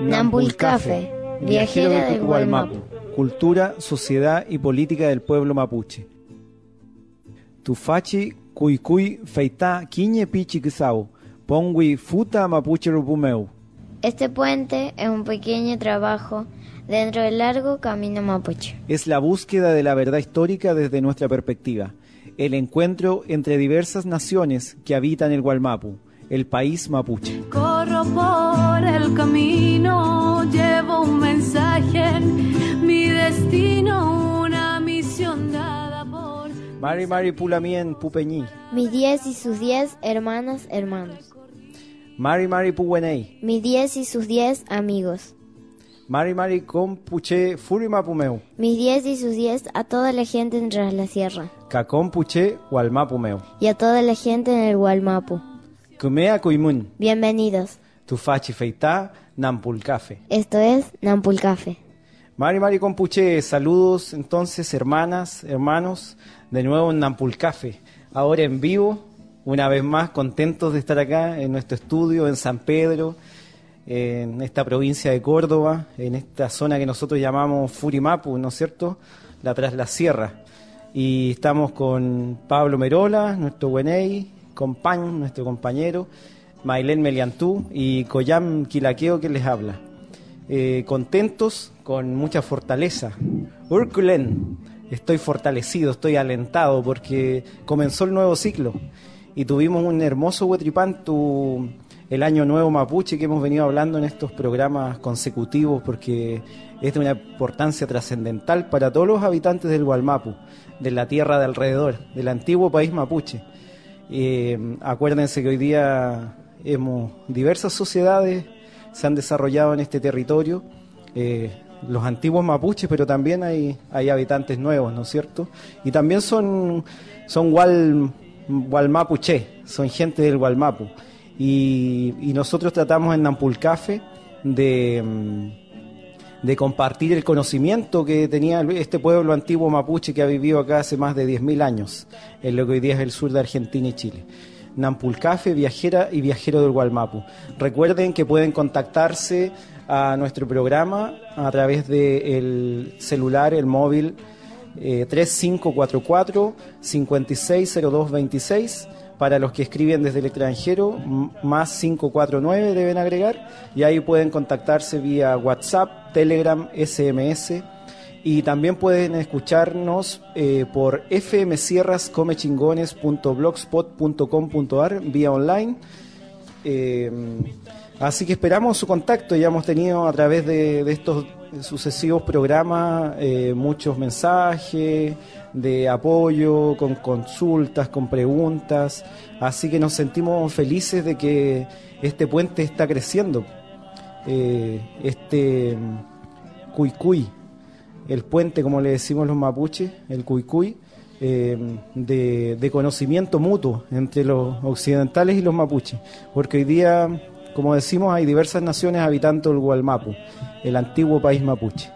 Nampulcafe, viajera del Gualmapu. Cultura, sociedad y política del pueblo mapuche. Tufachi, cuicuy, feita, quiñe pichi quisau, pongui, futa mapuche rupumeu. Este puente es un pequeño trabajo dentro del largo camino mapuche. Es la búsqueda de la verdad histórica desde nuestra perspectiva, el encuentro entre diversas naciones que habitan el Gualmapu, el país mapuche. Corro por el camino, llevo un mensaje, mi destino, una misión dada por... Mari Mari Pulamien Pupeñí, Mis diez y sus diez hermanas, hermanos. Mari Mari Puwenei, Mis diez y sus diez amigos. Mari Mari Compuche Furimapumeu, Mis diez y sus diez a toda la gente en Tras la Sierra. Cacompuche Gualmapumeu, Y a toda la gente en el Gualmapu. Kumea Kuimun, Bienvenidos. Tufachi Feita, Nampulcafe. Esto es Nampulcafe. Mari Mari Compuche, saludos entonces hermanas, hermanos, de nuevo en Nampulcafe, ahora en vivo, una vez más contentos de estar acá en nuestro estudio en San Pedro, en esta provincia de Córdoba, en esta zona que nosotros llamamos Furimapu, ¿no es cierto? La tras la sierra. Y estamos con Pablo Merola, nuestro Buenei, con Pan, nuestro compañero, Mailén Meliantú y Coyam Quilaqueo que les habla. Eh, contentos, con mucha fortaleza. Urkulen, estoy fortalecido, estoy alentado porque comenzó el nuevo ciclo y tuvimos un hermoso Huetripantu el año nuevo mapuche que hemos venido hablando en estos programas consecutivos porque es de una importancia trascendental para todos los habitantes del Gualmapu, de la tierra de alrededor, del antiguo país mapuche. Eh, acuérdense que hoy día hemos diversas sociedades se han desarrollado en este territorio, eh, los antiguos mapuches, pero también hay, hay habitantes nuevos, ¿no es cierto? Y también son, son Gualmapuche, son gente del Gualmapu. Y, nosotros tratamos en Nampulcafe de, mm, de compartir el conocimiento que tenía este pueblo antiguo mapuche que ha vivido acá hace más de 10.000 años, en lo que hoy día es el sur de Argentina y Chile. Nampulcafe, viajera y viajero del Gualmapu. Recuerden que pueden contactarse a nuestro programa a través del celular, el móvil eh, 3544-560226 para los que escriben desde el extranjero, más 549 deben agregar, y ahí pueden contactarse vía WhatsApp, Telegram, SMS, y también pueden escucharnos eh, por fmsierrascomechingones.blogspot.com.ar vía online. Eh, así que esperamos su contacto. Ya hemos tenido a través de estos sucesivos programas eh, muchos mensajes de apoyo, con consultas, con preguntas. Así que nos sentimos felices de que este puente está creciendo. Eh, este mm, Cuicuy, el puente, como le decimos los mapuches, el Cuicuy, eh, de, de conocimiento mutuo entre los occidentales y los mapuches. Porque hoy día, como decimos, hay diversas naciones habitando el Gualmapu, el antiguo país mapuche.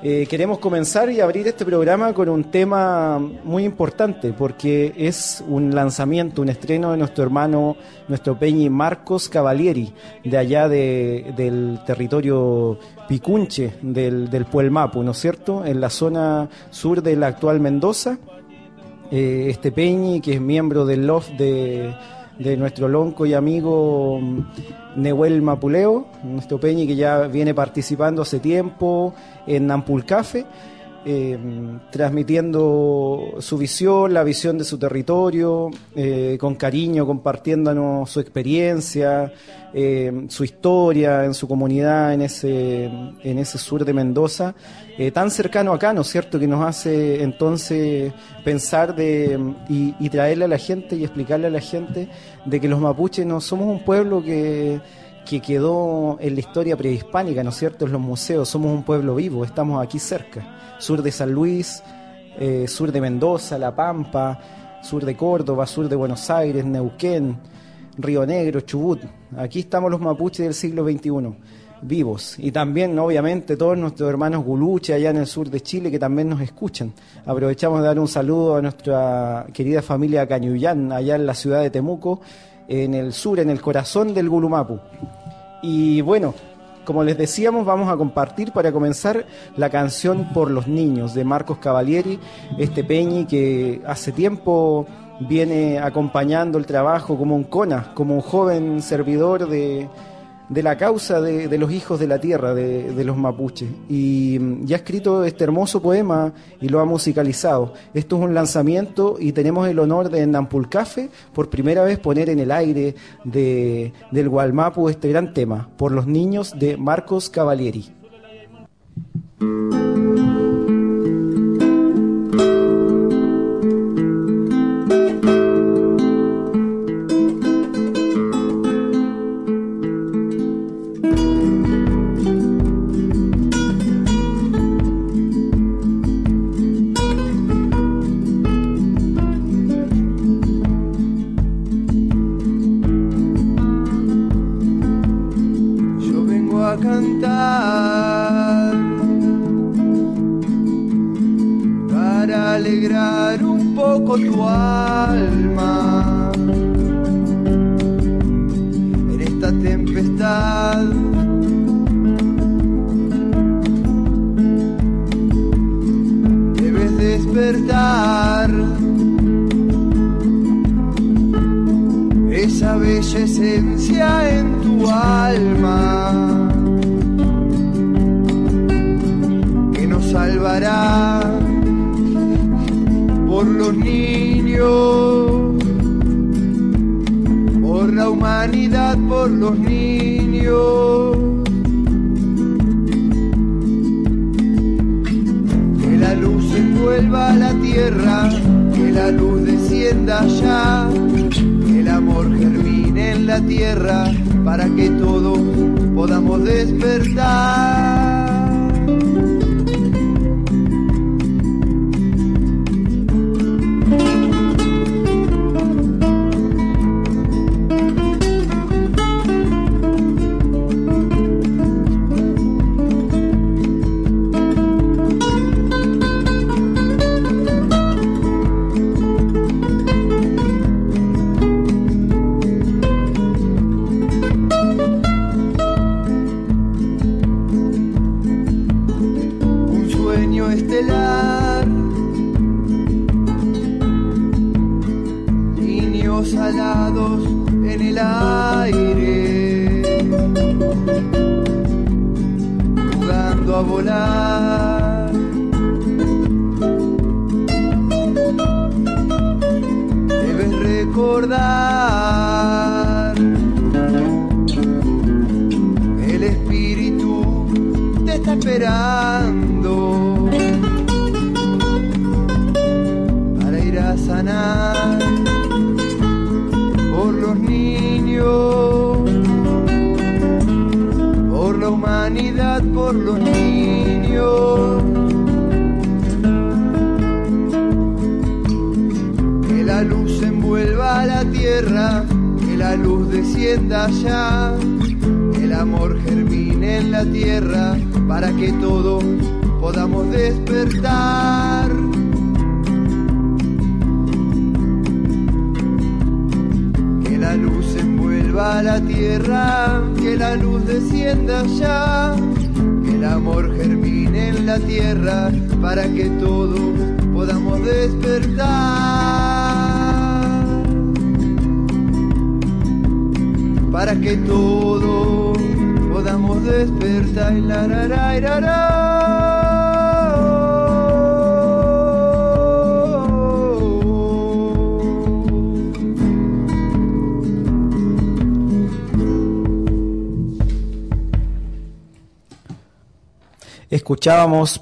Eh, queremos comenzar y abrir este programa con un tema muy importante porque es un lanzamiento, un estreno de nuestro hermano, nuestro Peñi Marcos Cavalieri, de allá de- del territorio Picunche, del, del Puelmapu, ¿no es cierto? En la zona sur de la actual Mendoza. Eh, este Peñi, que es miembro del LOF de, de nuestro lonco y amigo Nehuel Mapuleo, nuestro Peñi que ya viene participando hace tiempo en Nampulcafe, eh, transmitiendo su visión, la visión de su territorio, eh, con cariño, compartiéndonos su experiencia, eh, su historia en su comunidad, en ese, en ese sur de Mendoza, eh, tan cercano acá, ¿no es cierto?, que nos hace entonces pensar de, y, y traerle a la gente y explicarle a la gente de que los mapuches no somos un pueblo que que quedó en la historia prehispánica, ¿no es cierto?, en los museos. Somos un pueblo vivo, estamos aquí cerca. Sur de San Luis, eh, sur de Mendoza, La Pampa, sur de Córdoba, sur de Buenos Aires, Neuquén, Río Negro, Chubut. Aquí estamos los mapuches del siglo XXI, vivos. Y también, obviamente, todos nuestros hermanos guluche allá en el sur de Chile que también nos escuchan. Aprovechamos de dar un saludo a nuestra querida familia Cañuyán, allá en la ciudad de Temuco, en el sur, en el corazón del Gulumapu. Y bueno, como les decíamos, vamos a compartir para comenzar la canción Por los Niños de Marcos Cavalieri, este Peñi que hace tiempo viene acompañando el trabajo como un cona, como un joven servidor de, de la causa de, los hijos de la tierra, de, los mapuches. Y mm, ya ha escrito este hermoso poema y lo ha musicalizado. Esto es un lanzamiento y tenemos el honor de en Nampulcafe por primera vez poner en el aire de, del Gualmapu este gran tema, por los niños de Marcos Cavalieri.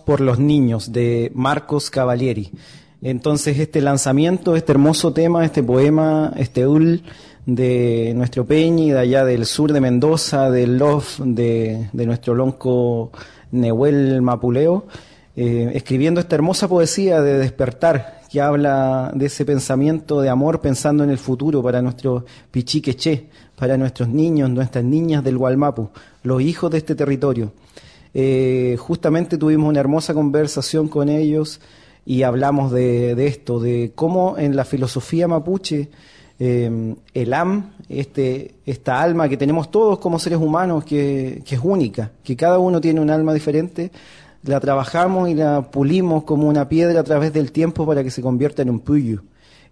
Por los niños de Marcos Cavalieri. Entonces este lanzamiento, este hermoso tema, este poema, este ul de nuestro Peñi, de allá del sur de Mendoza, del Love, de, nuestro lonco Nehuel Mapuleo, eh, escribiendo esta hermosa poesía de despertar que habla de ese pensamiento de amor pensando en el futuro para nuestros pichiqueche, para nuestros niños, nuestras niñas del Gualmapu, los hijos de este territorio. Eh, justamente tuvimos una hermosa conversación con ellos y hablamos de, esto, de cómo en la filosofía mapuche eh, el am, este, esta alma que tenemos todos como seres humanos, que, que, es única, que cada uno tiene un alma diferente, la trabajamos y la pulimos como una piedra a través del tiempo para que se convierta en un puyo,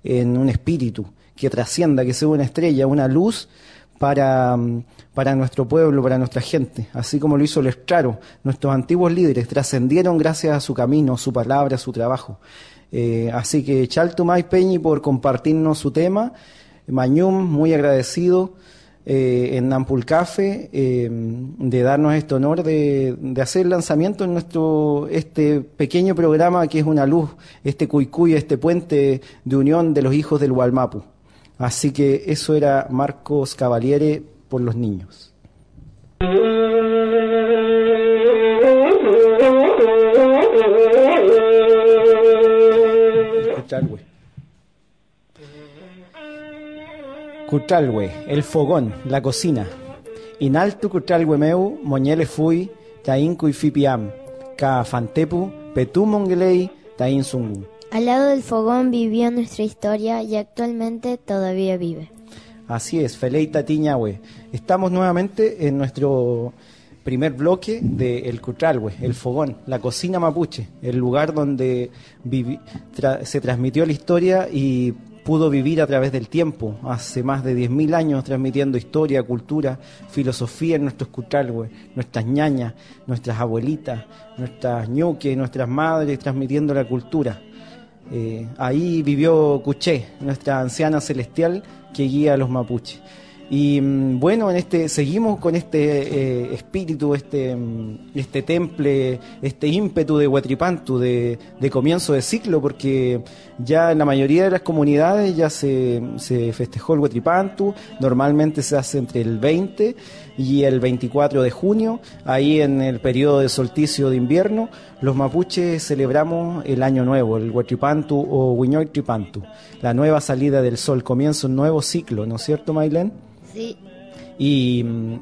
en un espíritu, que trascienda, que sea una estrella, una luz para, para nuestro pueblo, para nuestra gente, así como lo hizo el Estraro. Nuestros antiguos líderes trascendieron gracias a su camino, su palabra, su trabajo. Eh, así que Chaltumay Peñi por compartirnos su tema. Mañum, muy agradecido eh, en Nampulcafe eh, de darnos este honor de, de, hacer el lanzamiento en nuestro este pequeño programa que es una luz, este cuicuy, este puente de unión de los hijos del Hualmapu. Así que eso era Marcos Cavaliere por los niños. Cutralwe, el fogón, la cocina. Inaltu Cutralwe meu, moñele fui, tainku y fipiam, ka fantepu, petu mongelei, tain sungu. Al lado del fogón vivió nuestra historia y actualmente todavía vive. Así es, Feleita Tiñahue. Estamos nuevamente en nuestro primer bloque de El Cutralhue, el fogón, la cocina mapuche, el lugar donde se transmitió la historia y pudo vivir a través del tiempo, hace más de 10.000 años transmitiendo historia, cultura, filosofía en nuestros Cutralhue, nuestras ñañas, nuestras abuelitas, nuestras ñuques, nuestras madres transmitiendo la cultura. Eh, ahí vivió Cuché, nuestra anciana celestial que guía a los mapuches. Y mm, bueno, en este seguimos con este eh, espíritu, este, mm, este temple, este ímpetu de Huatripantu, de, de, comienzo de ciclo, porque ya en la mayoría de las comunidades ya se, se festejó el Huatripantu, normalmente se hace entre el 20 y el 24 de junio, ahí en el periodo de solsticio de invierno, los mapuches celebramos el año nuevo, el Huatripantu o Huiñoitripantu, la nueva salida del sol, comienza un nuevo ciclo, ¿no es cierto, Mailén? Y mm,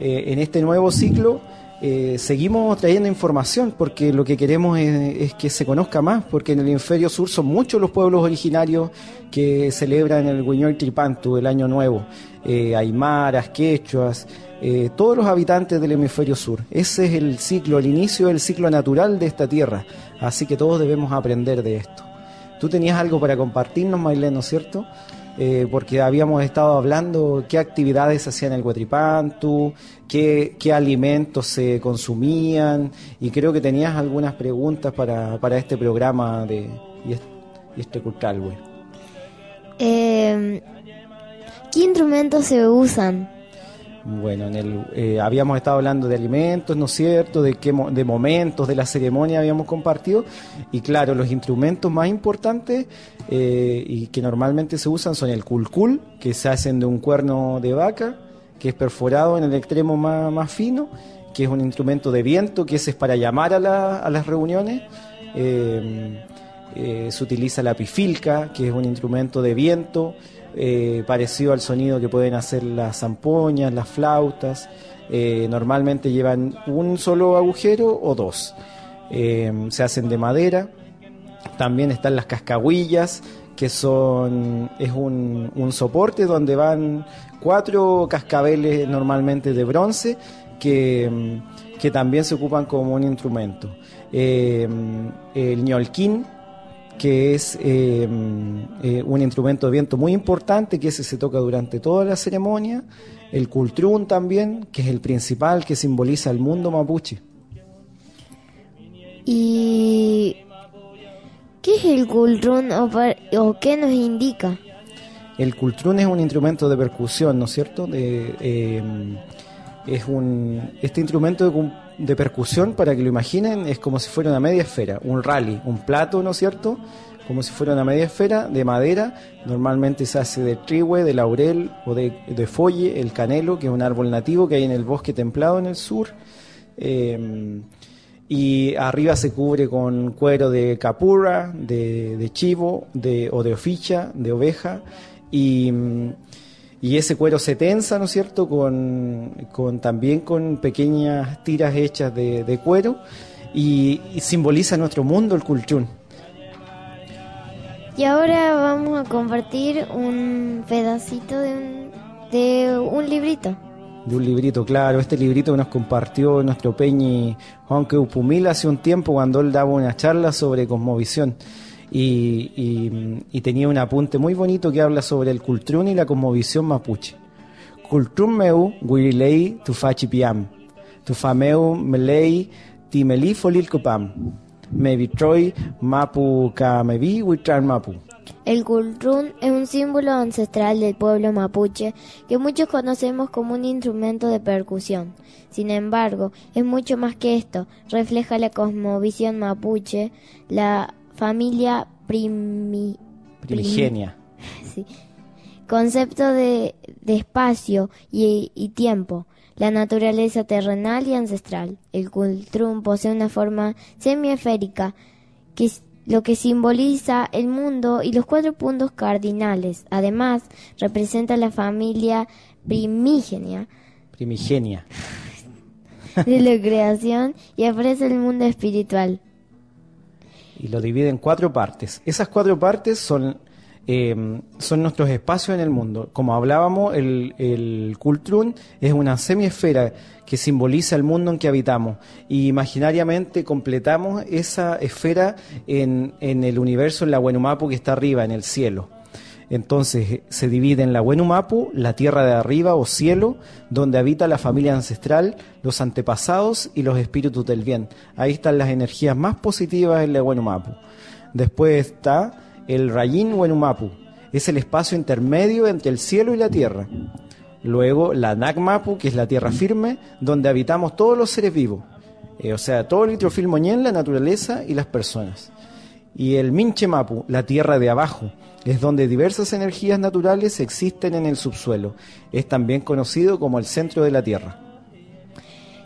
eh, en este nuevo ciclo eh, seguimos trayendo información porque lo que queremos es, que se conozca más, porque en el hemisferio sur son muchos los pueblos originarios que celebran el Guiñol Tripantu, el Año Nuevo, eh, aymaras, quechuas, eh, todos los habitantes del hemisferio sur. Ese es el ciclo, el inicio del ciclo natural de esta tierra, así que todos debemos aprender de esto. Tú tenías algo para compartirnos, Mailén, ¿no es cierto? Eh, porque habíamos estado hablando qué actividades hacían el Huetripantu, qué, qué alimentos se consumían, y creo que tenías algunas preguntas para, para este programa de y este, cultural, eh, ¿Qué instrumentos se usan? Bueno, en el, eh, habíamos estado hablando de alimentos, ¿no es cierto? De, qué, de momentos, de la ceremonia habíamos compartido. Y claro, los instrumentos más importantes eh, y que normalmente se usan son el culcul, que se hacen de un cuerno de vaca, que es perforado en el extremo más, fino, que es un instrumento de viento, que ese es para llamar a, a las reuniones. Eh, se utiliza la pifilca, que es un instrumento de viento eh, parecido al sonido que pueden hacer las zampoñas, las flautas. Eh, normalmente llevan un solo agujero o dos. Eh, se hacen de madera. También están las cascahuillas, que son es un, soporte donde van cuatro cascabeles normalmente de bronce que, que también se ocupan como un instrumento. el ñolquín que es eh, eh, un instrumento de viento muy importante, que ese se toca durante toda la ceremonia, el cultrún también, que es el principal que simboliza el mundo mapuche. ¿Y qué es el cultrún o, qué nos indica? El cultrún es un instrumento de percusión, ¿no es cierto? De, eh, es un, este instrumento de de percusión, para que lo imaginen, es como si fuera una media esfera, un rally, un plato, ¿no es cierto? Como si fuera una media esfera de madera, normalmente se hace de trihue, de laurel o de, de folle, el canelo, que es un árbol nativo que hay en el bosque templado en el sur. Eh, y arriba se cubre con cuero de capurra, de, chivo de, o de oficha, de oveja, y, y, ese cuero se tensa, ¿no es cierto?, con, con también con pequeñas tiras hechas de, cuero, y, simboliza nuestro mundo el culchún. Y ahora vamos a compartir un pedacito de un, de un librito de un librito, claro, este librito que nos compartió nuestro Peñi Juan Upumil hace un tiempo cuando él daba una charla sobre cosmovisión y, y, tenía un apunte muy bonito que habla sobre el cultrún y la cosmovisión mapuche. Cultrún meu guirilei tu fachipiam, tu fameu melei timeli folil copam, me vitroi mapu ka me vi mapu. El cultrún es un símbolo ancestral del pueblo mapuche que muchos conocemos como un instrumento de percusión. Sin embargo, es mucho más que esto. Refleja la cosmovisión mapuche, la familia primigenia. Concepto de, espacio y, y, tiempo, la naturaleza terrenal y ancestral. El cultrún posee una forma semiesférica que lo que simboliza el mundo y los cuatro puntos cardinales. Además, representa la familia primigenia. Primigenia. De la creación y ofrece el mundo espiritual. Y lo divide en cuatro partes. Esas cuatro partes son eh, son nuestros espacios en el mundo. Como hablábamos, el, el Kultrun es una semiesfera que simboliza el mundo en que habitamos. Y imaginariamente completamos esa esfera en, en el universo, en la Wenumapu que está arriba, en el cielo. Entonces se divide en la Wenumapu, la tierra de arriba o cielo, donde habita la familia ancestral, los antepasados y los espíritus del bien. Ahí están las energías más positivas en la Wenumapu. Después está el Rayin Wenumapu es el espacio intermedio entre el cielo y la tierra. Luego la Nagmapu, que es la tierra firme, donde habitamos todos los seres vivos. Eh, o sea, todo el nitrofilmoñén, la naturaleza y las personas. Y el Minchemapu, la tierra de abajo, es donde diversas energías naturales existen en el subsuelo. Es también conocido como el centro de la tierra.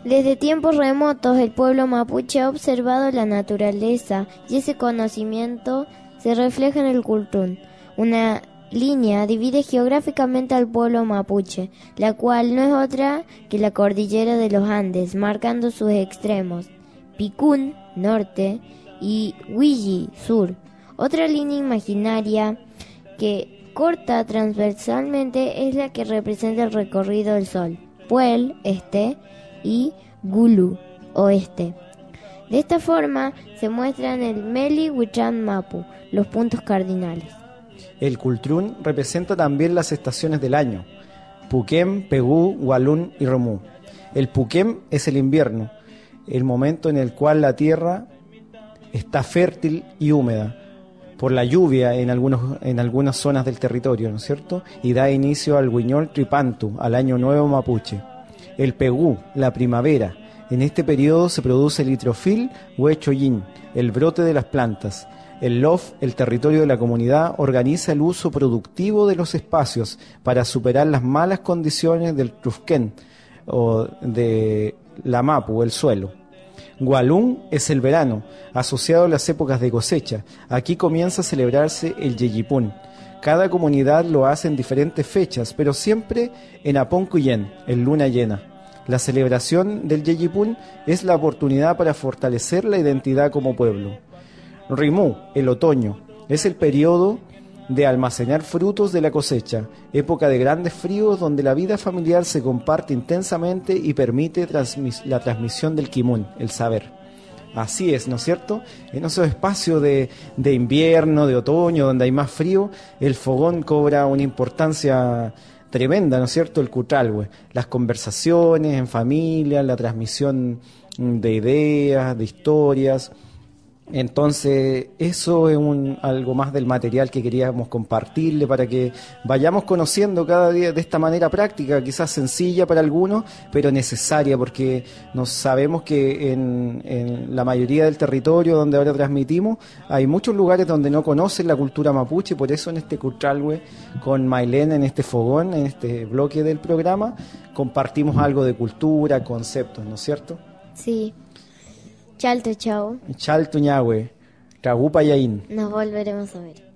Desde tiempos remotos el pueblo mapuche ha observado la naturaleza y ese conocimiento se refleja en el Kultún. Una línea divide geográficamente al pueblo mapuche, la cual no es otra que la cordillera de los Andes, marcando sus extremos, Picún, norte, y Huilli, sur. Otra línea imaginaria que corta transversalmente es la que representa el recorrido del Sol, Puel, este, y Gulu, oeste. De esta forma se muestran el Meli Huichan Mapu, los puntos cardinales. El Cultrún representa también las estaciones del año, Puquem, Pegú, Walún y Romú. El Puquem es el invierno, el momento en el cual la tierra está fértil y húmeda por la lluvia en, algunos, en algunas zonas del territorio, ¿no es cierto? Y da inicio al Guiñol Tripantu, al año nuevo mapuche. El Pegú, la primavera, en este periodo se produce el litrofil o yin, el brote de las plantas. El LOF, el territorio de la comunidad, organiza el uso productivo de los espacios para superar las malas condiciones del trufquén o de la mapu, el suelo. Gualún es el verano, asociado a las épocas de cosecha. Aquí comienza a celebrarse el Yeyipún. Cada comunidad lo hace en diferentes fechas, pero siempre en Aponcuyen, en luna llena. La celebración del Yeyipún es la oportunidad para fortalecer la identidad como pueblo. Rimú, el otoño, es el periodo de almacenar frutos de la cosecha, época de grandes fríos donde la vida familiar se comparte intensamente y permite la transmisión del kimun, el saber. Así es, ¿no es cierto? En esos espacios de, de invierno, de otoño, donde hay más frío, el fogón cobra una importancia tremenda, ¿no es cierto? El Cutralwe. Las conversaciones en familia, la transmisión de ideas, de historias. Entonces, eso es un, algo más del material que queríamos compartirle para que vayamos conociendo cada día de esta manera práctica, quizás sencilla para algunos, pero necesaria, porque nos sabemos que en, en la mayoría del territorio donde ahora transmitimos hay muchos lugares donde no conocen la cultura mapuche, por eso en este Cultralwe, con Mailén, en este fogón, en este bloque del programa, compartimos algo de cultura, conceptos, ¿no es cierto? Sí. Chalto, chao. Chalto ñahue. Tragupa yain. Nos volveremos a ver.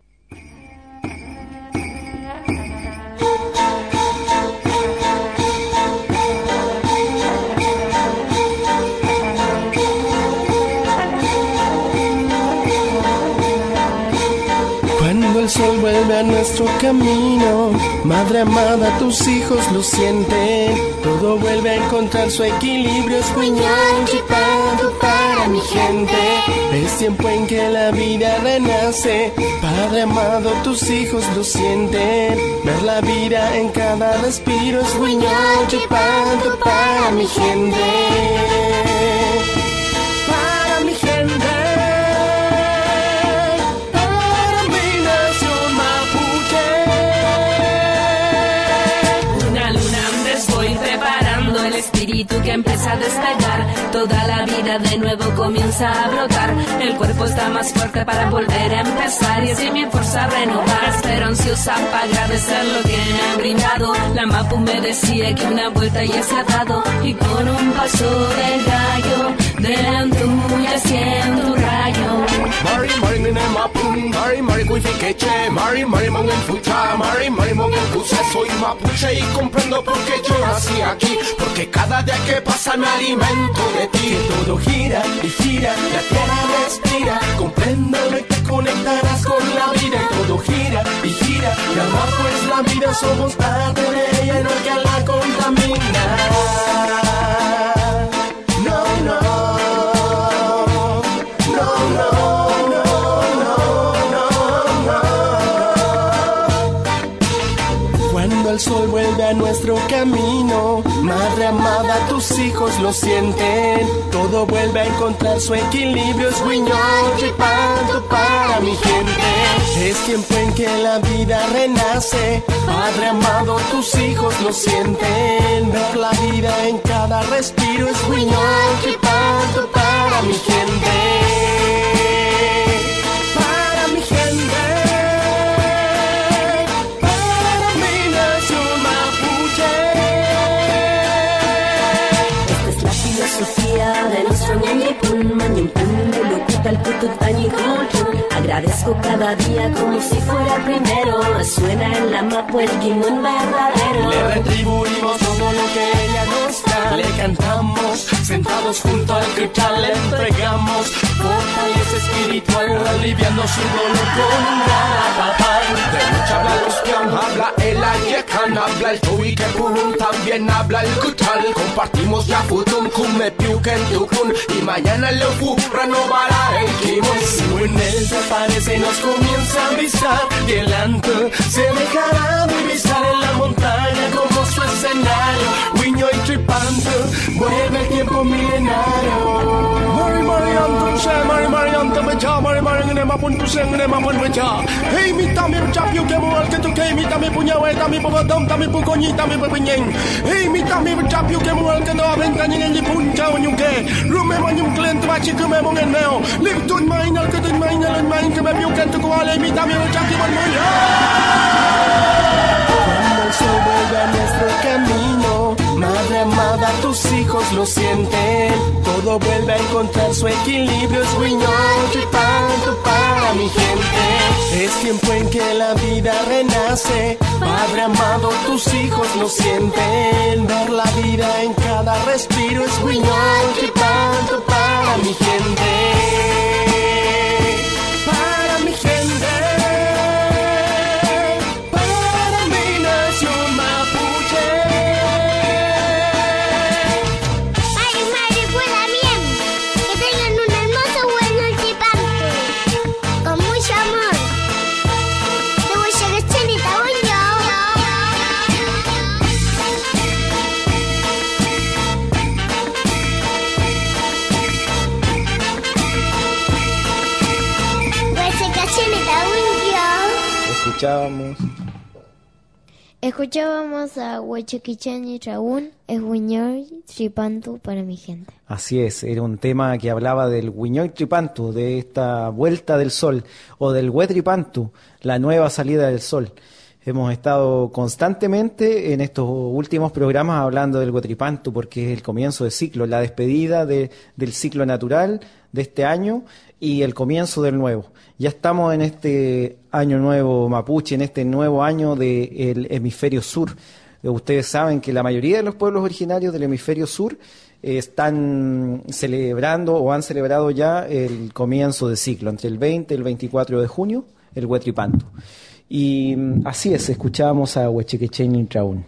Cuando el sol vuelve a nuestro camino, madre amada, tus hijos lo sienten. Todo vuelve a encontrar su equilibrio, es mi gente. Es tiempo en que la vida renace, Padre amado, tus hijos lo sienten. Ver la vida en cada respiro es puñal chipando para mi gente. El espíritu que empieza a despegar. Toda la vida de nuevo comienza a brotar. El cuerpo está más fuerte para volver a empezar y así mi fuerza renovar. Espero ansiosa para agradecer lo que me han brindado. La Mapu me decía que una vuelta ya se ha dado y con un paso de gallo delante tuya siento un rayo. Mari mari nene mapun, mari mari kuifiqueche, mari mari mongen fucha, mari mari mongen kusa, soy mapuche y comprendo por qué yo nací aquí, porque cada día que pasa me alimento de ti, todo gira y gira, la tierra respira, compréndelo y te conectarás con la vida. Y todo gira y gira, y amar pues la vida somos parte de ella no hay que camino, madre amada, tus hijos lo sienten. Todo vuelve a encontrar su equilibrio, es guiñón, chipando para mi gente. Es tiempo en que la vida renace, padre amado, tus hijos lo sienten. Ver la vida en cada respiro es guiñón, chipando para mi gente. Nuestro Ñañipun, Mañimpun, Lulucutal, Cututañi. Agradezco cada día como si fuera el primero. Resuena en la mapa el quimón verdadero. Le retribuimos todo lo que ella nos da. Le cantamos, sentados junto al cristal, le entregamos fortaleza espiritual, aliviando su dolor con papá. De lucha habla los pian, habla el ayekan, habla el tui que pulun, también habla el kutal. Compartimos ya futum, kume piuken tukun, y mañana el leofu renovará el kimon. Si en él se aparece y nos comienza a avisar, y el anto se dejará divisar en la montaña como su escenario. Y tripando, vuelve el tiempo milenario. Mari Mari Anton se Mari Mari Anton becha Mari Mari ngene mapun tu seng ngene mapun becha Hei mi tami bercapiu ke mual ke tu ke mi tami punya we tami pabadam tami pukonyi tami pepenyeng Hei mi tami bercapiu ke mual ke do aben kanyi ngi punca unyuke Rume manyum klen tu baci ke memong en meo. Lip tun mainal ke tun mainal en main ke mepiu ke tu kuale mi tami bercapiu bon mulia Cuando lo sienten. Todo vuelve a encontrar su equilibrio, es guiñón, chipando para mi gente. Es tiempo en que la vida renace, padre amado, tus hijos lo sienten. Ver la vida en cada respiro, es guiñón, chipando para mi gente. Para mi gente. Escuchábamos a Huechequichani Raúl, Esguiñor, Tripantu para mi gente. Así es, era un tema que hablaba del Huiñoy Tripantu, de esta vuelta del sol, o del Huetripantu, la nueva salida del sol. Hemos estado constantemente en estos últimos programas hablando del Guatripanto porque es el comienzo del ciclo, la despedida de, del ciclo natural de este año y el comienzo del nuevo. Ya estamos en este año nuevo mapuche, en este nuevo año del hemisferio sur. Ustedes saben que la mayoría de los pueblos originarios del hemisferio sur están celebrando o han celebrado ya el comienzo del ciclo, entre el 20 y el 24 de junio, el Huetripanto. Y mm, así es, escuchábamos a Huechequechen Intraún.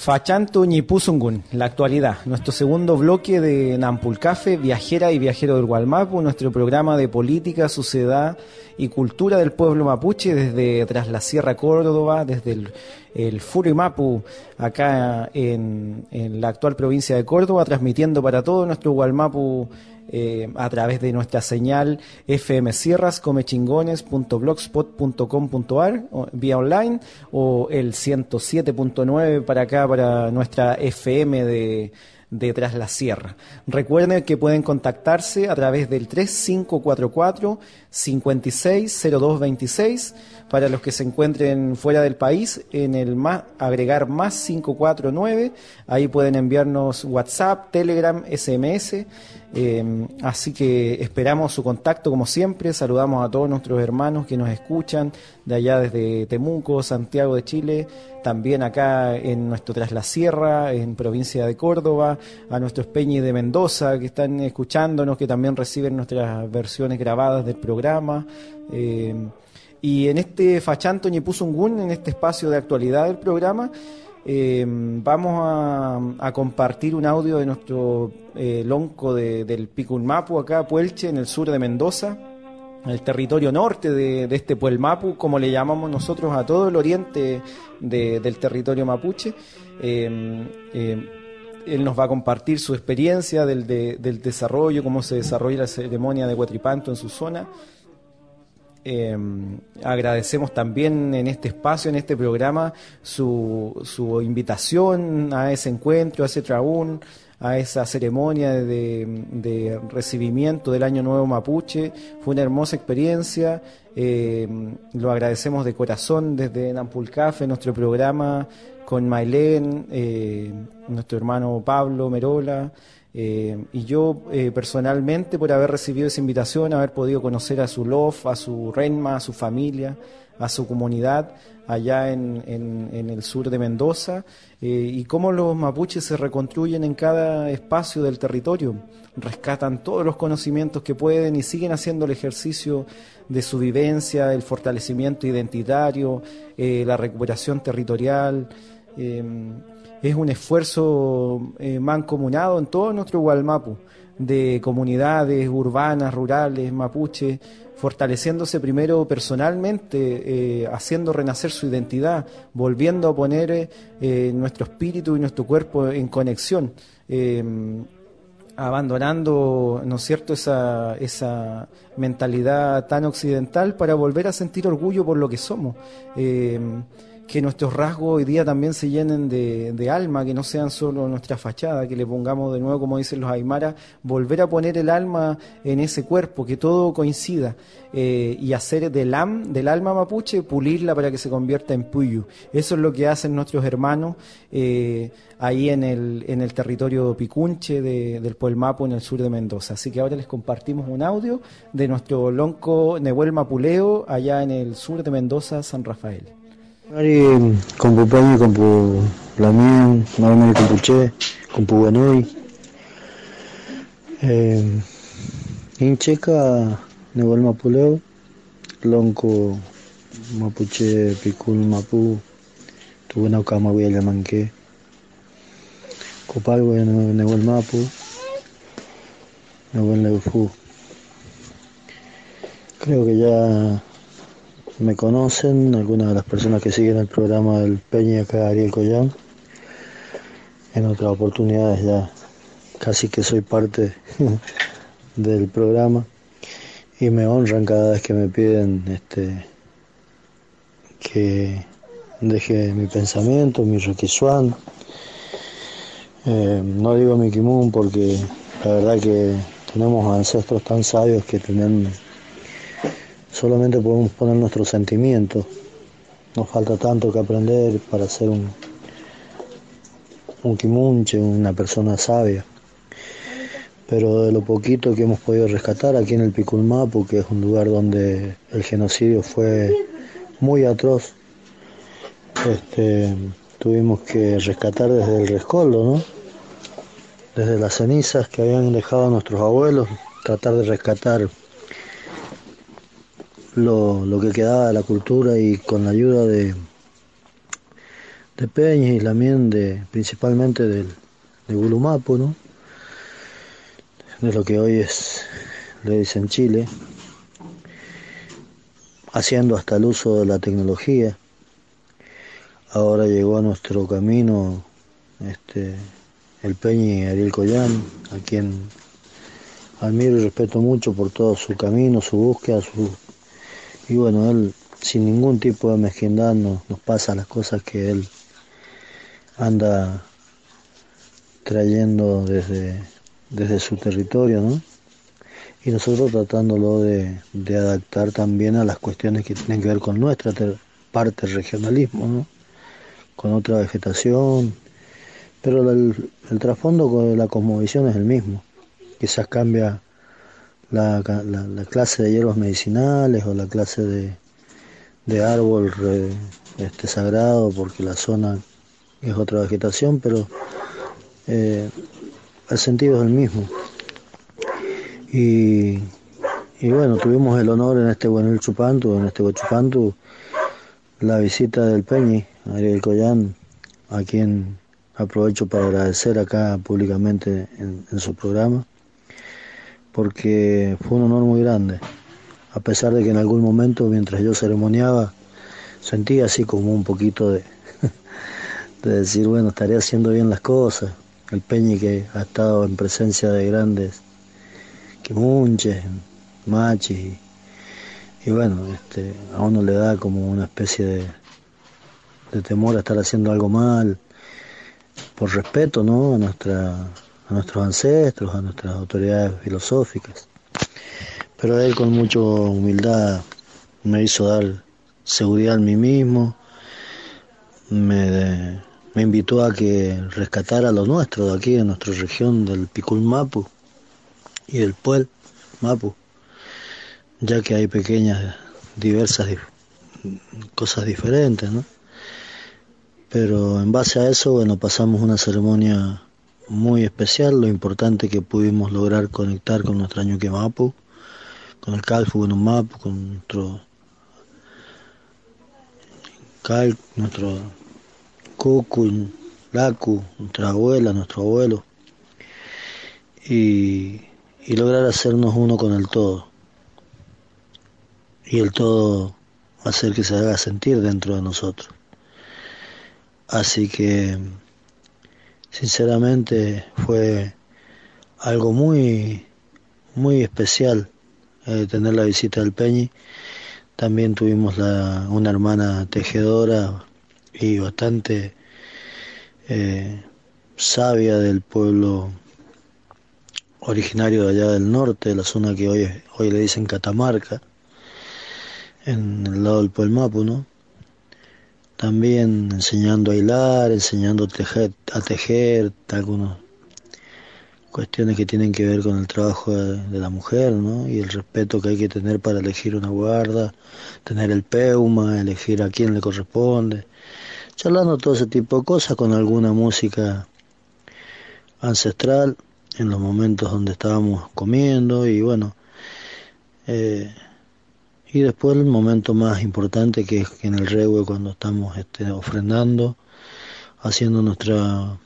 Fachanto Ñipusungun, la actualidad, nuestro segundo bloque de Nampulcafe, viajera y viajero del Gualmapu, nuestro programa de política, sociedad y cultura del pueblo mapuche desde tras la Sierra Córdoba, desde el, el Furimapu, acá en, la actual provincia de Córdoba, transmitiendo para todo nuestro Gualmapu eh, a través de nuestra señal FM Sierras, comechingones.blogspot.com.ar vía online o el 107.9 para acá, para nuestra FM de, de Tras la Sierra. Recuerden que pueden contactarse a través del 3544 560226 para los que se encuentren fuera del país en el más agregar más 549 ahí pueden enviarnos WhatsApp, Telegram, SMS eh, así que esperamos su contacto como siempre. Saludamos a todos nuestros hermanos que nos escuchan de allá desde Temuco, Santiago de Chile, también acá en nuestro Tras la Sierra, en provincia de Córdoba, a nuestros Peñi de Mendoza que están escuchándonos, que también reciben nuestras versiones grabadas del programa. Eh, y en este Fachanto Ñipuzungún, en este espacio de actualidad del programa, eh, vamos a, compartir un audio de nuestro eh, lonco de, del Picunmapu, acá, Puelche, en el sur de Mendoza, el territorio norte de, este Puelmapu, como le llamamos nosotros a todo el oriente del territorio mapuche. Eh, él nos va a compartir su experiencia del, del desarrollo, cómo se desarrolla la ceremonia de Huatripanto en su zona. Eh, agradecemos también en este espacio, en este programa, su, su invitación a ese encuentro, a ese traún, a esa ceremonia de, recibimiento del Año Nuevo Mapuche. Fue una hermosa experiencia. Eh, lo agradecemos de corazón desde Nampulcafe, nuestro programa con Mailén, eh, nuestro hermano Pablo Merola. Eh, y yo eh, personalmente por haber recibido esa invitación, haber podido conocer a su LOF, a su Renma, a su familia, a su comunidad allá en, en, el sur de Mendoza eh, y cómo los mapuches se reconstruyen en cada espacio del territorio, rescatan todos los conocimientos que pueden y siguen haciendo el ejercicio de su vivencia, el fortalecimiento identitario, la recuperación territorial es un esfuerzo eh, mancomunado en todo nuestro Gualmapu, de comunidades urbanas, rurales, mapuche, fortaleciéndose primero personalmente, eh, haciendo renacer su identidad, volviendo a poner eh, nuestro espíritu y nuestro cuerpo en conexión, abandonando, ¿no es cierto?, esa, esa mentalidad tan occidental para volver a sentir orgullo por lo que somos que nuestros rasgos hoy día también se llenen de, alma, que no sean solo nuestra fachada, que le pongamos de nuevo, como dicen los Aymara, volver a poner el alma en ese cuerpo, que todo coincida eh, y hacer del, am, del alma mapuche, pulirla para que se convierta en puyu. Eso es lo que hacen nuestros hermanos eh, ahí en el, en el territorio picunche del Puelmapo, en el sur de Mendoza. Así que ahora les compartimos un audio de nuestro lonco Nehuel Mapuleo, allá en el sur de Mendoza, San Rafael. Mari kompu Panyi, kompu Lamien, mari mari kompu Che, kompu Wanoi. Eh, Incheca, Nebol Mapuleo, Lonco Mapuche, Picul Mapu, Tuvenau Kama Manque, Copal Nebol Mapu, Nebol Neufu. Creo que ya me conocen, algunas de las personas que siguen el programa del Peña acá Ariel Collán. En otras oportunidades ya casi que soy parte del programa y me honran cada vez que me piden este que deje mi pensamiento, mi requisuán. Eh, no digo mi kimun porque La verdad que tenemos ancestros tan sabios que tenemos, solamente podemos poner nuestros sentimientos. Nos falta tanto que aprender para ser un, un quimunche, una persona sabia. Pero de lo poquito que hemos podido rescatar aquí en el Piculmapu, que es un lugar donde el genocidio fue muy atroz, este, tuvimos que rescatar desde el rescoldo, ¿no? Desde las cenizas que habían dejado nuestros abuelos, tratar de rescatar lo, lo que quedaba de la cultura y con la ayuda de, de Peña y también de, principalmente del, de Gulumapu, ¿no? de lo que hoy es, le dicen Chile, haciendo hasta el uso de la tecnología. Ahora llegó a nuestro camino este, el Peñi Ariel Collán, a quien admiro y respeto mucho por todo su camino, su búsqueda, su... y bueno, él sin ningún tipo de mezquindad nos, nos pasa las cosas que él anda trayendo desde, desde su territorio, ¿no? Y nosotros tratándolo de, de adaptar también a las cuestiones que tienen que ver con nuestra parte regionalismo, ¿no? Con otra vegetación, pero el, el trasfondo de la cosmovisión es el mismo. Quizás cambia la, la, la, clase de hierbas medicinales o la clase de, de árbol este, sagrado porque la zona es otra vegetación, pero eh, el sentido es el mismo. Y, y, bueno, tuvimos el honor en este buen Chupantu, en este Chupantu, la visita del Peñi, Ariel Collán, a quien aprovecho para agradecer acá públicamente en, en su programa, porque fue un honor muy grande, a pesar de que en algún momento mientras yo ceremoniaba sentía así como un poquito de, de decir, bueno, estaré haciendo bien las cosas. El Peñi que ha estado en presencia de grandes que munches, machis, y, y, bueno, este, a uno le da como una especie de, de temor a estar haciendo algo mal, por respeto ¿no? a, nuestra, a nuestros ancestros, a nuestras autoridades filosóficas. Pero él con mucha humildad me hizo dar seguridad en mí mismo, me, me invitó a que rescatara lo nuestro de aquí, de nuestra región del Picul Mapu y del Puel Mapu, ya que hay pequeñas, diversas cosas diferentes, ¿no? Pero en base a eso, bueno, pasamos una ceremonia muy especial, lo importante que pudimos lograr conectar con nuestra Ñuque Mapu, con el Calfu Mapu, con nuestro Cal, nuestro Cucu, Lacu, nuestra abuela, nuestro abuelo, y, y lograr hacernos uno con el todo. Y el todo hacer que se haga sentir dentro de nosotros. Así que, sinceramente, fue algo muy, muy especial eh, tener la visita del Peñi. También tuvimos una hermana tejedora y bastante eh, sabia del pueblo originario de allá del norte, de la zona que hoy, hoy le dicen Catamarca, en el lado del Puelmapu, ¿no? También enseñando a hilar, enseñando a tejer, a tejer algunas cuestiones que tienen que ver con el trabajo de, de, la mujer, ¿no? Y el respeto que hay que tener para elegir una guarda, tener el peuma, elegir a quién le corresponde, charlando todo ese tipo de cosas con alguna música ancestral en los momentos donde estábamos comiendo y bueno, eh, y después el momento más importante que es en el regue cuando estamos este, ofrendando, haciendo nuestra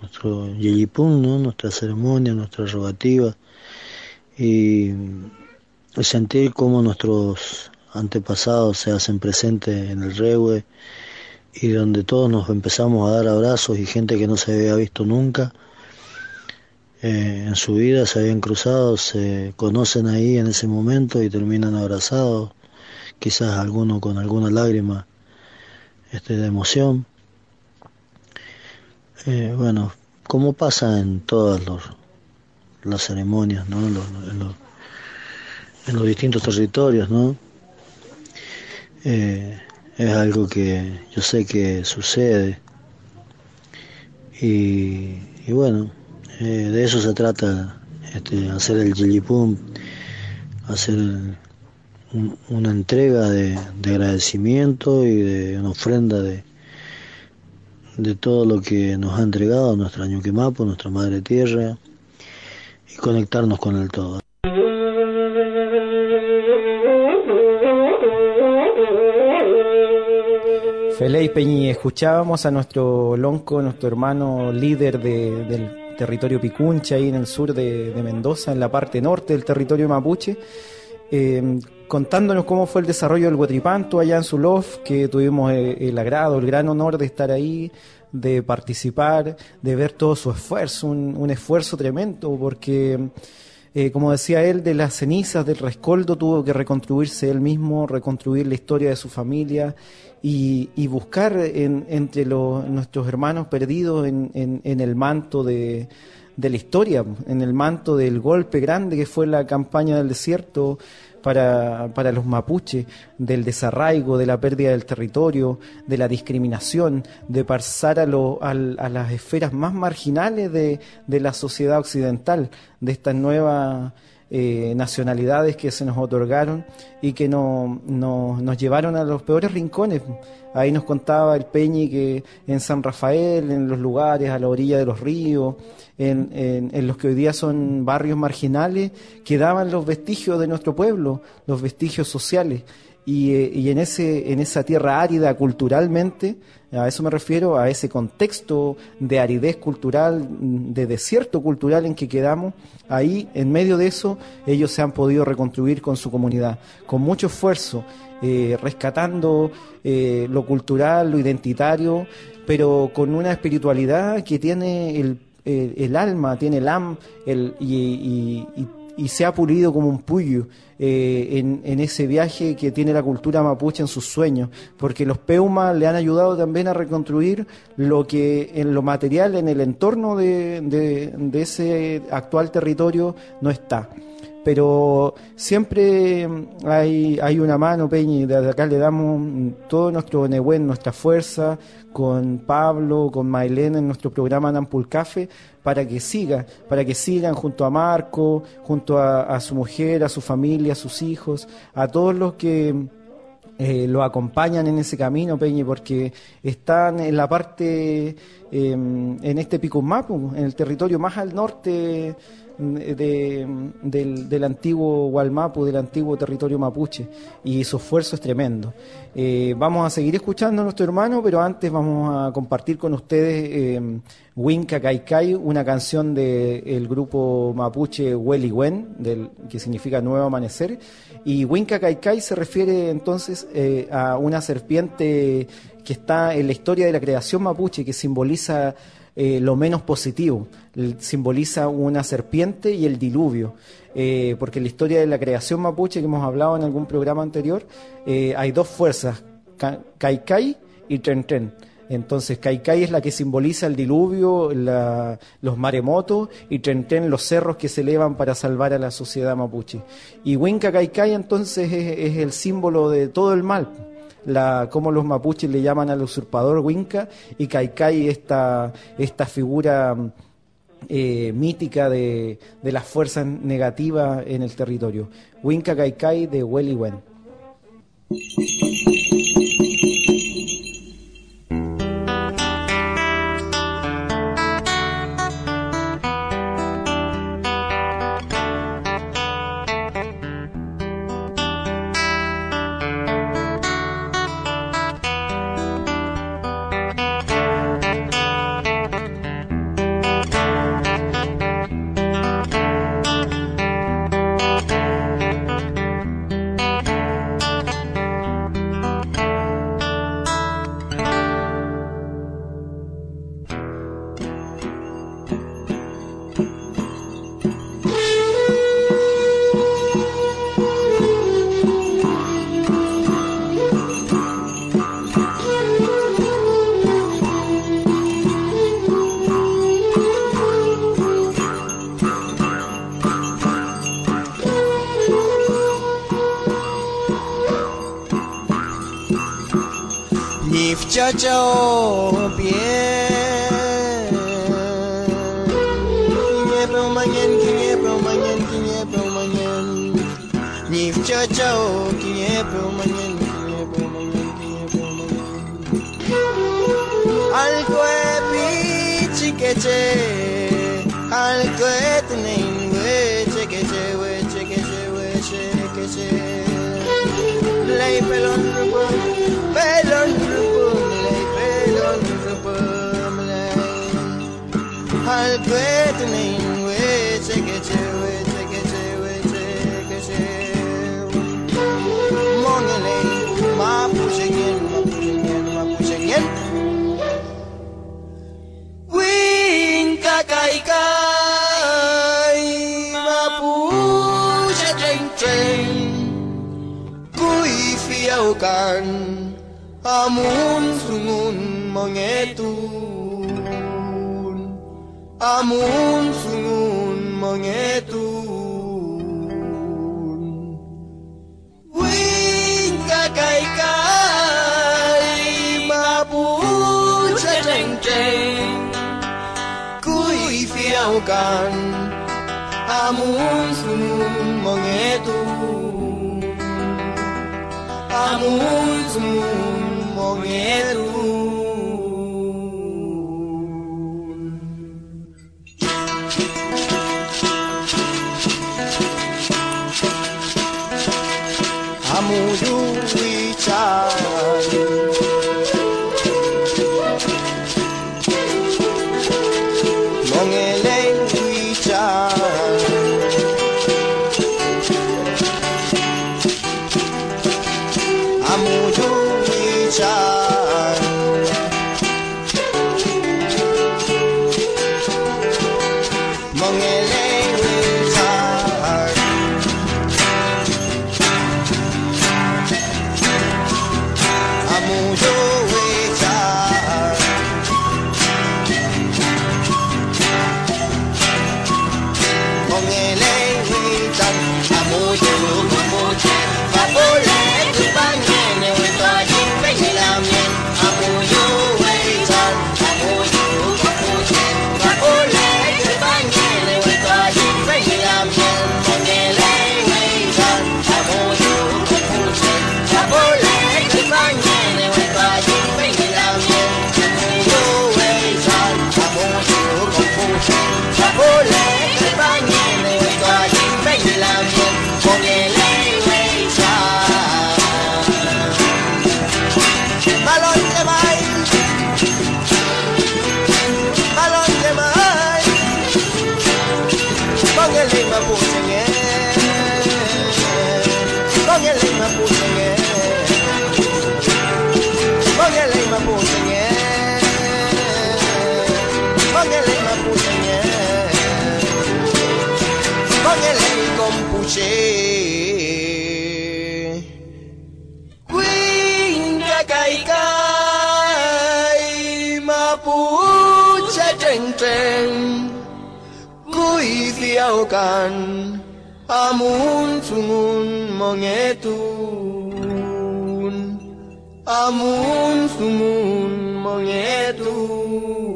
nuestro yeyipun, ¿no? nuestra ceremonia, nuestra rogativa y sentir cómo nuestros antepasados se hacen presentes en el regue y donde todos nos empezamos a dar abrazos y gente que no se había visto nunca eh, en su vida se habían cruzado, se conocen ahí en ese momento y terminan abrazados, quizás alguno con alguna lágrima este, de emoción. Eh, bueno, como pasa en todos los, las ceremonias, ¿no? En los- en los distintos territorios, ¿no? Eh, es algo que yo sé que sucede y, y bueno, eh, de eso se trata, este, hacer el Gilipum, hacer un- una entrega de, de agradecimiento y de una ofrenda de, de todo lo que nos ha entregado nuestra Ñuquemapo, nuestra Madre Tierra, y conectarnos con el todo. Feley Peñi, escuchábamos a nuestro lonco, nuestro hermano líder de- del territorio Picuncha, ahí en el sur de, Mendoza, en la parte norte del territorio mapuche, eh, contándonos cómo fue el desarrollo del Huatripanto allá en Zulof, que tuvimos eh, el agrado, el gran honor de estar ahí, de participar, de ver todo su esfuerzo, un, un esfuerzo tremendo, porque eh, como decía él, de las cenizas del rescoldo tuvo que reconstruirse él mismo, reconstruir la historia de su familia y, y buscar en- entre los, nuestros hermanos perdidos en, en- el manto de, de la historia, en el manto del golpe grande que fue la campaña del desierto para, para los mapuches, del desarraigo, de la pérdida del territorio, de la discriminación, de pasar a, lo- al- a las esferas más marginales de, de la sociedad occidental, de estas nuevas eh, nacionalidades que se nos otorgaron y que no, no- nos llevaron a los peores rincones. Ahí nos contaba el Peñi que en San Rafael, en los lugares a la orilla de los ríos, en, en- en los que hoy día son barrios marginales, quedaban los vestigios de nuestro pueblo, los vestigios sociales. Y, eh, y en, ese, en esa tierra árida culturalmente, a eso me refiero, a ese contexto de aridez cultural, de desierto cultural en que quedamos, ahí en medio de eso ellos se han podido reconstruir con su comunidad, con mucho esfuerzo, eh, rescatando eh, lo cultural, lo identitario, pero con una espiritualidad que tiene el, el- el alma, tiene el am, el, y, y- y- y se ha pulido como un puyo eh, en, ese viaje que tiene la cultura mapuche en sus sueños, porque los peumas le han ayudado también a reconstruir lo que en lo material, en el entorno de- de ese actual territorio no está. Pero siempre hay, hay una mano, Peñi, desde acá le damos todo nuestro Nehuen, nuestra fuerza, con Pablo, con Mailén en nuestro programa Nampul Café, para que siga, para que sigan junto a Marco, junto a, su mujer, a su familia, a sus hijos, a todos los que eh, lo acompañan en ese camino, Peñi, porque están en la parte, eh, en este Picumapu, en el territorio más al norte mm, de- del, del antiguo Gualmapu, del antiguo territorio mapuche, y su esfuerzo es tremendo. Eh, vamos a seguir escuchando a nuestro hermano, pero antes vamos a compartir con ustedes eh, Winca Kaikai, una canción del grupo mapuche Weliwen, del, que significa Nuevo Amanecer, y Winca Kaikai se refiere entonces eh, a una serpiente que está en la historia de la creación mapuche, que simboliza eh, lo menos positivo, simboliza una serpiente y el diluvio, Eh, porque en la historia de la creación mapuche que hemos hablado en algún programa anterior, eh, hay dos fuerzas, Kaikai y Tren Tren. Entonces, Kaikai es la que simboliza el diluvio, los maremotos, y Trentén los cerros que se elevan para salvar a la sociedad mapuche. Y Winca Kaikai entonces es, es el símbolo de todo el mal, la, como los mapuches le llaman al usurpador Winca, y Kaikai esta, esta figura eh, mítica de, de las fuerzas negativas en el territorio. Winca Kaikai de Weliwen. Joe. train Kui fiau kan Amun sungun mongetun Amun sungun mongetun Wing kakai kai Mabun sa train train Kui fiau kan Amun estamos morrendo. kan amun sungun mongetun amun sungun mongetun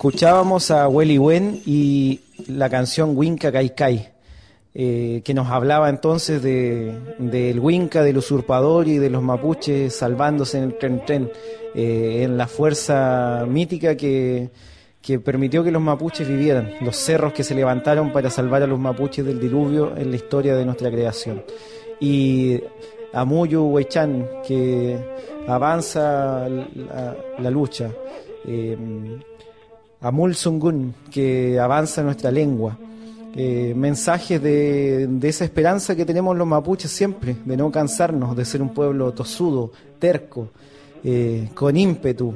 Escuchábamos a Welly Wen y la canción Winca Kai Kai, eh, que nos hablaba entonces de, del Winca, del usurpador y de los mapuches salvándose en el tren tren, eh, en la fuerza mítica que, permitió que los mapuches vivieran, los cerros que se levantaron para salvar a los mapuches del diluvio en la historia de nuestra creación. Y a Muyu Weichan, que avanza la, lucha. Eh, a Mulsungun, que avanza nuestra lengua. Eh, mensajes de, esa esperanza que tenemos los mapuches siempre, de no cansarnos, de ser un pueblo tosudo, terco, eh, con ímpetu,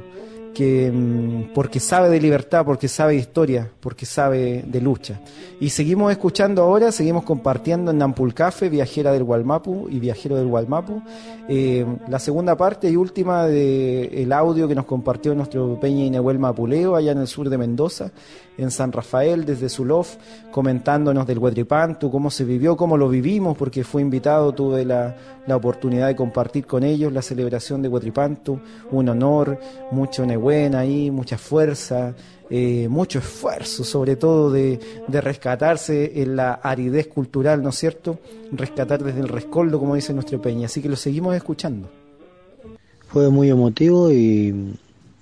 que mm, porque sabe de libertad, porque sabe de historia, porque sabe de lucha. Y seguimos escuchando ahora, seguimos compartiendo en Nampulcafe, Viajera del Gualmapu y Viajero del Gualmapu, eh, la segunda parte y última del audio que nos compartió nuestro Peña Inehuel Mapuleo, allá en el sur de Mendoza, en San Rafael, desde Zulof, comentándonos del Huetripantu, cómo se vivió, cómo lo vivimos, porque fue invitado, tuve la, la oportunidad de compartir con ellos la celebración de Huetripantu, un honor, mucho Nehuen ahí, mucha fuerza, eh, mucho esfuerzo, sobre todo de, de rescatarse en la aridez cultural, ¿no es cierto? Rescatar desde el rescoldo, como dice nuestro Peña. Así que lo seguimos escuchando. Fue muy emotivo y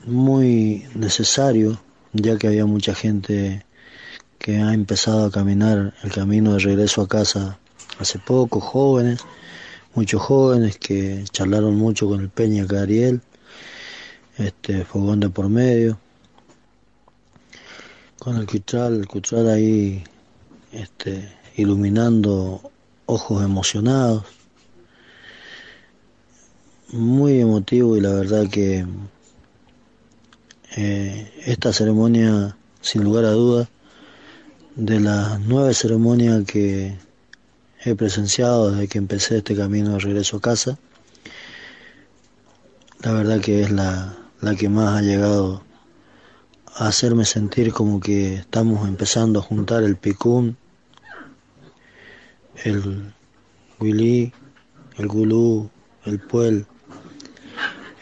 muy necesario, ya que había mucha gente que ha empezado a caminar el camino de regreso a casa hace poco, jóvenes, muchos jóvenes que charlaron mucho con el Peña Cariel, este fogón de por medio, con el Cutral, el Cutral ahí este, iluminando ojos emocionados, muy emotivo y la verdad que eh, esta ceremonia, sin lugar a dudas, de las nueve ceremonias que he presenciado desde que empecé este camino de regreso a casa, la verdad que es la, la que más ha llegado a hacerme sentir como que estamos empezando a juntar el picún, el willy, el gulú, el puel,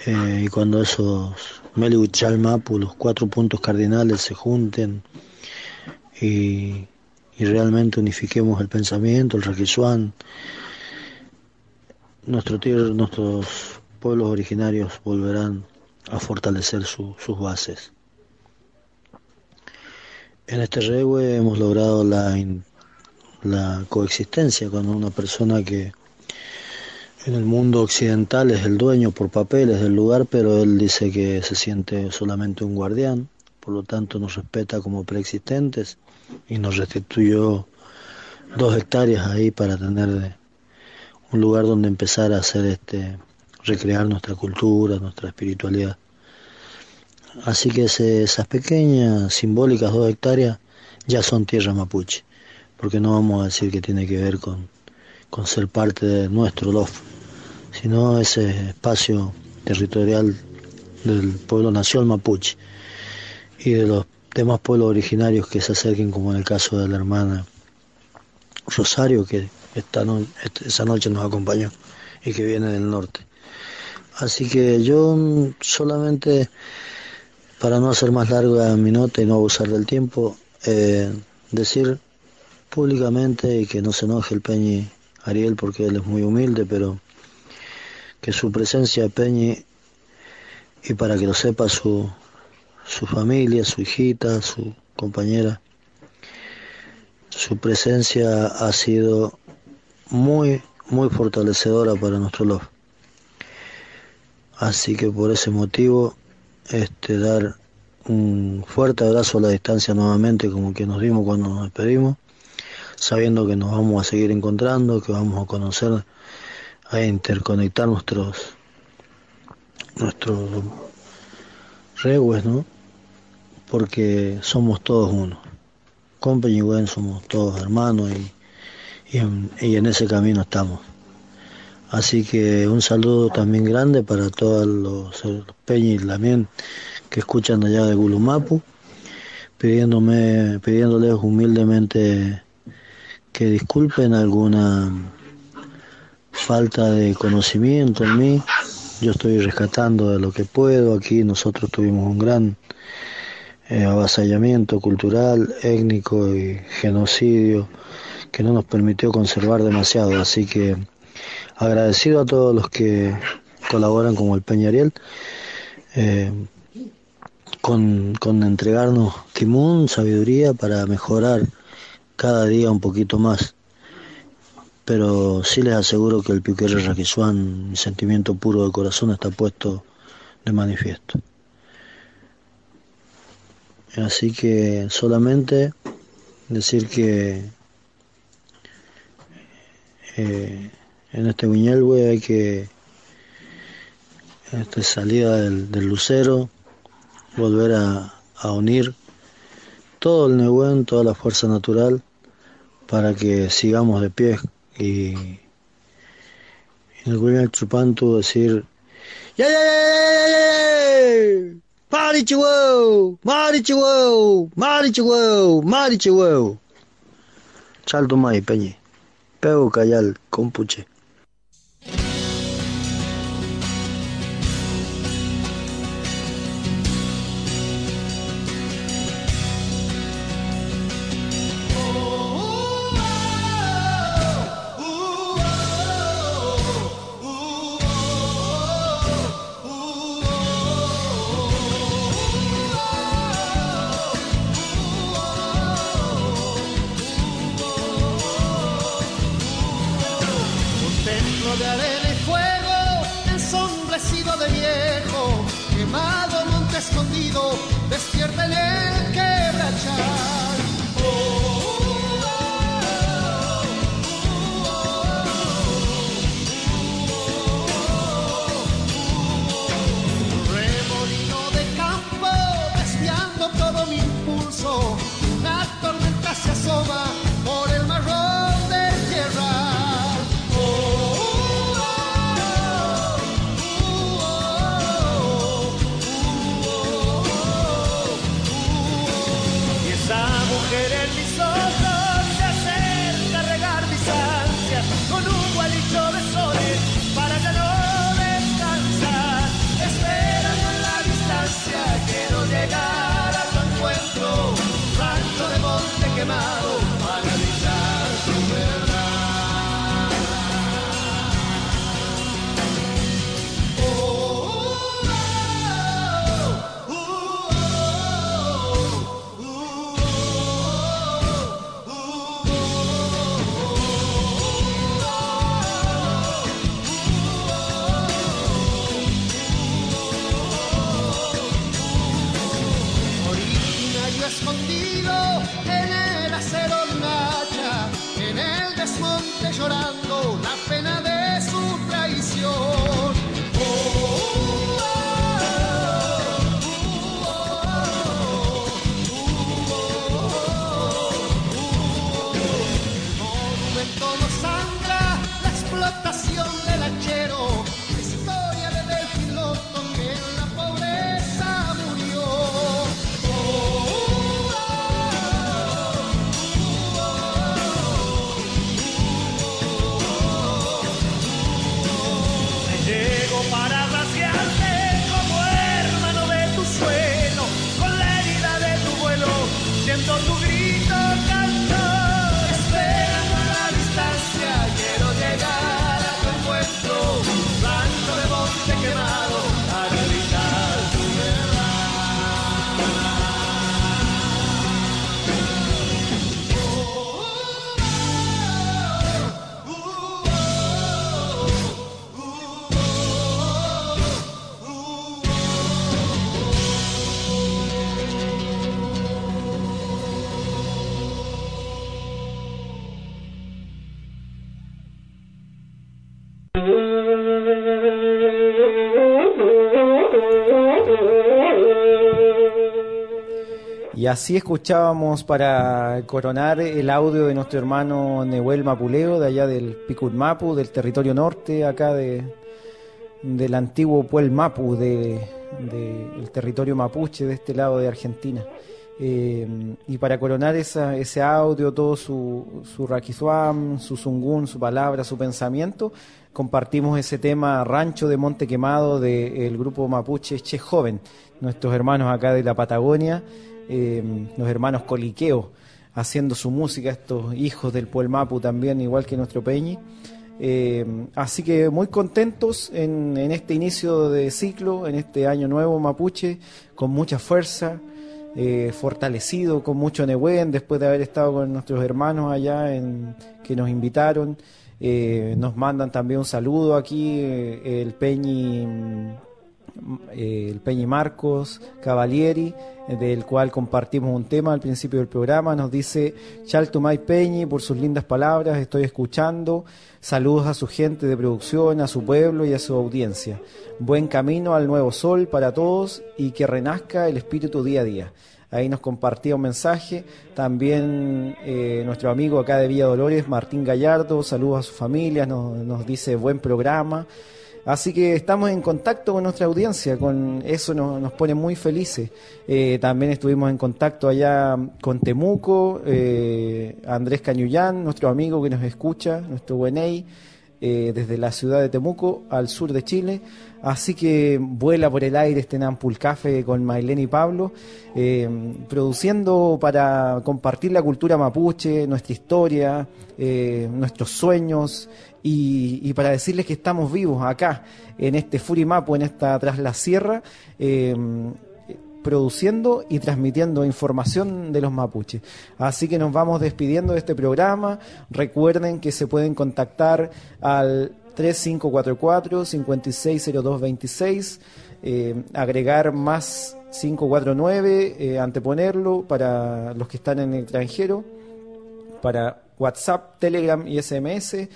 eh, y cuando esos Melu Chalmapu, los cuatro puntos cardinales se junten y, y realmente unifiquemos el pensamiento, el raquisuán, nuestro tierra, nuestros pueblos originarios volverán a fortalecer su- sus bases. En este regue hemos logrado la, la coexistencia con una persona que en el mundo occidental es el dueño por papeles del lugar, pero él dice que se siente solamente un guardián, por lo tanto nos respeta como preexistentes y nos restituyó dos hectáreas ahí para tener un lugar donde empezar a hacer este recrear nuestra cultura, nuestra espiritualidad. Así que esas pequeñas, simbólicas dos hectáreas ya son tierra mapuche, porque no vamos a decir que tiene que ver con, con ser parte de nuestro LOF, sino ese espacio territorial del pueblo nación mapuche y de los demás pueblos originarios que se acerquen, como en el caso de la hermana Rosario, que esta este- esa noche nos acompañó y que viene del norte. Así que yo solamente, para no hacer más larga mi nota y no abusar del tiempo, eh, decir públicamente y que no se enoje el Peñi Ariel porque él es muy humilde, pero que su presencia Peñi y para que lo sepa su, su familia, su hijita, su compañera, su presencia ha sido muy, muy fortalecedora para nuestro love. Así que por ese motivo, este, dar un fuerte abrazo a la distancia nuevamente, como que nos dimos cuando nos despedimos, sabiendo que nos vamos a seguir encontrando, que vamos a conocer, a interconectar nuestros nuestros regues, ¿no? Porque somos todos uno. Con Peñigüen somos todos hermanos y, y, en, y en ese camino estamos. Así que un saludo también grande para todos los, los peñis también que escuchan allá de Gulumapu, pidiéndome, pidiéndoles humildemente que disculpen alguna falta de conocimiento en mí. Yo estoy rescatando de lo que puedo. Aquí nosotros tuvimos un gran eh, avasallamiento cultural, étnico y genocidio que no nos permitió conservar demasiado. Así que agradecido a todos los que colaboran como el Peñariel. Eh, con, con entregarnos timón, sabiduría para mejorar cada día un poquito más. Pero sí les aseguro que el Piquere Raquisuán, mi sentimiento puro de corazón, está puesto de manifiesto. Así que solamente decir que eh, en este Viñelwe hay que, esta salida del, del lucero, volver a, a, unir todo el Nehuen, toda la fuerza natural, para que sigamos de pie y en el William Chupantu decir ¡Ya, ya, ya, ya! ¡Mari Chihuahua! ¡Mari Chihuahua! ¡Mari Chihuahua! ¡Mari Chihuahua! Chalto mai peñi. Pego cayal, compuche. Y así escuchábamos para coronar el audio de nuestro hermano Nehuel Mapuleo, de allá del Picurmapu, del territorio norte, acá de, del antiguo Puel Mapu, del de, territorio mapuche de este lado de Argentina. Eh, y para coronar esa, ese audio, todo su, su raquizuam, su zungún, su palabra, su pensamiento, compartimos ese tema Rancho de Monte Quemado del grupo mapuche Che Joven, nuestros hermanos acá de la Patagonia, eh, los hermanos Coliqueo, haciendo su música, estos hijos del Puelmapu también, igual que nuestro Peñi. Eh, así que muy contentos en, este inicio de ciclo, en este año nuevo mapuche, con mucha fuerza, eh, fortalecido, con mucho Nehuen, después de haber estado con nuestros hermanos allá en, que nos invitaron. Nos mandan también un saludo aquí, el Peñi eh, el Peñi Marcos Cavalieri, del cual compartimos un tema al principio del programa. Nos dice Chaltumay Peñi por sus lindas palabras, estoy escuchando. Saludos a su gente de producción, a su pueblo y a su audiencia. Buen camino al nuevo sol para todos y que renazca el espíritu día a día. Ahí nos compartía un mensaje. También eh, nuestro amigo acá de Villa Dolores, Martín Gallardo, saludos a su familia, nos dice buen programa. Así que estamos en contacto con nuestra audiencia, con eso nos, nos pone muy felices. Eh, también estuvimos en contacto allá con Temuco, eh, Andrés Cañullán, nuestro amigo que nos escucha, nuestro Bueney, eh, desde la ciudad de Temuco al sur de Chile. Así que vuela por el aire este Nampulcafe con Mailén y Pablo, eh, produciendo para compartir la cultura mapuche, nuestra historia, eh, nuestros sueños y, y, para decirles que estamos vivos acá, en este Furimapo, en esta Tras la Sierra. Eh, produciendo y transmitiendo información de los mapuches. Así que nos vamos despidiendo de este programa. Recuerden que se pueden contactar al 3544-560226, eh, agregar más 549, eh, anteponerlo para los que están en el extranjero, para WhatsApp, Telegram y SMS,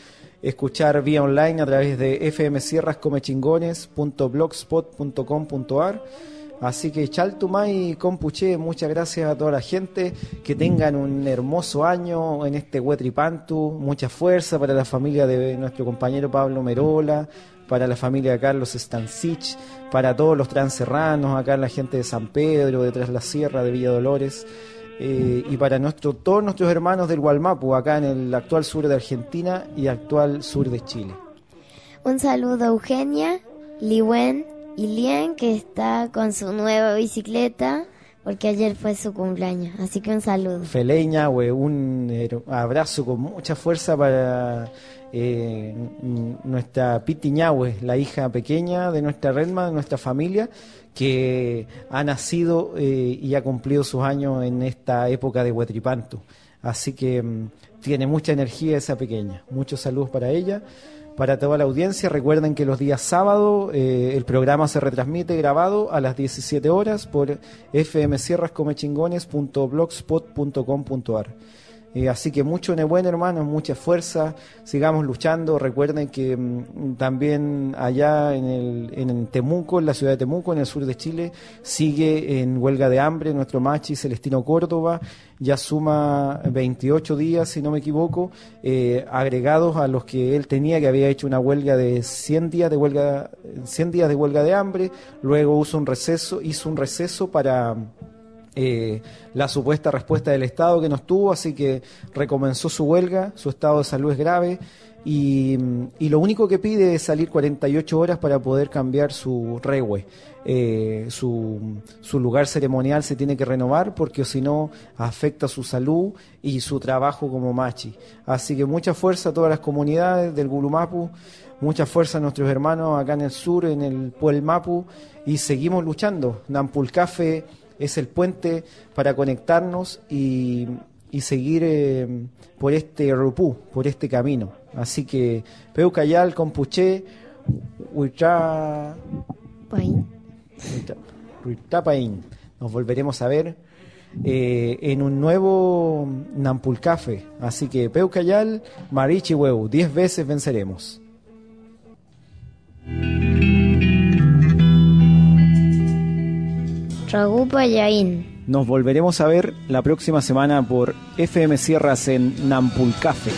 escuchar vía online a través de fmsierrascomechingones.blogspot.com.ar Así que Chaltumay Compuche, muchas gracias a toda la gente. Que tengan un hermoso año en este Huetripantu. Mucha fuerza para la familia de nuestro compañero Pablo Merola, para la familia de Carlos Stancich, para todos los transerranos, acá la gente de San Pedro, de la Sierra, de Villa Dolores. Eh, y para nuestro, todos nuestros hermanos del Gualmapu, acá en el actual sur de Argentina y actual sur de Chile. Un saludo Eugenia, Liwen, y Lien que está con su nueva bicicleta porque ayer fue su cumpleaños. Así que un saludo. Feleña, we, un abrazo con mucha fuerza para eh, nuestra Piti Ñahue, la hija pequeña de nuestra Redma, de nuestra familia, que ha nacido eh, y ha cumplido sus años en esta época de Huetripantu. Así que mm, tiene mucha energía esa pequeña. Muchos saludos para ella para toda la audiencia. Recuerden que los días sábado eh, el programa se retransmite grabado a las 17 horas por fmsierrascomechingones.blogspot.com.ar. Eh, así que mucho buen hermanos, mucha fuerza, sigamos luchando. Recuerden que mm, también allá en, el, en Temuco, en la ciudad de Temuco, en el sur de Chile, sigue en huelga de hambre nuestro machi Celestino Córdoba. Ya suma 28 días, si no me equivoco, eh, agregados a los que él tenía, que había hecho una huelga de 100 días de huelga, 100 días de huelga de hambre. Luego hizo un receso, hizo un receso para eh, la supuesta respuesta del Estado que nos tuvo, así que recomenzó su huelga, su estado de salud es grave y, y lo único que pide es salir 48 horas para poder cambiar su regue. Eh, su, su lugar ceremonial se tiene que renovar porque si no afecta su salud y su trabajo como machi. Así que mucha fuerza a todas las comunidades del Gulumapu, mucha fuerza a nuestros hermanos acá en el sur, en el Puel Mapu y seguimos luchando. Nampulcafe es el puente para conectarnos y, y seguir eh, por este rupú, por este camino. Así que Peucayal, Compuché, Huitrá... Paín. Nos volveremos a ver eh, en un nuevo Nampulcafe. Así que Peucayal, Marichi Huevo, diez veces venceremos. Ragupa Yain. Nos volveremos a ver la próxima semana por FM Sierras en Nampulcafe.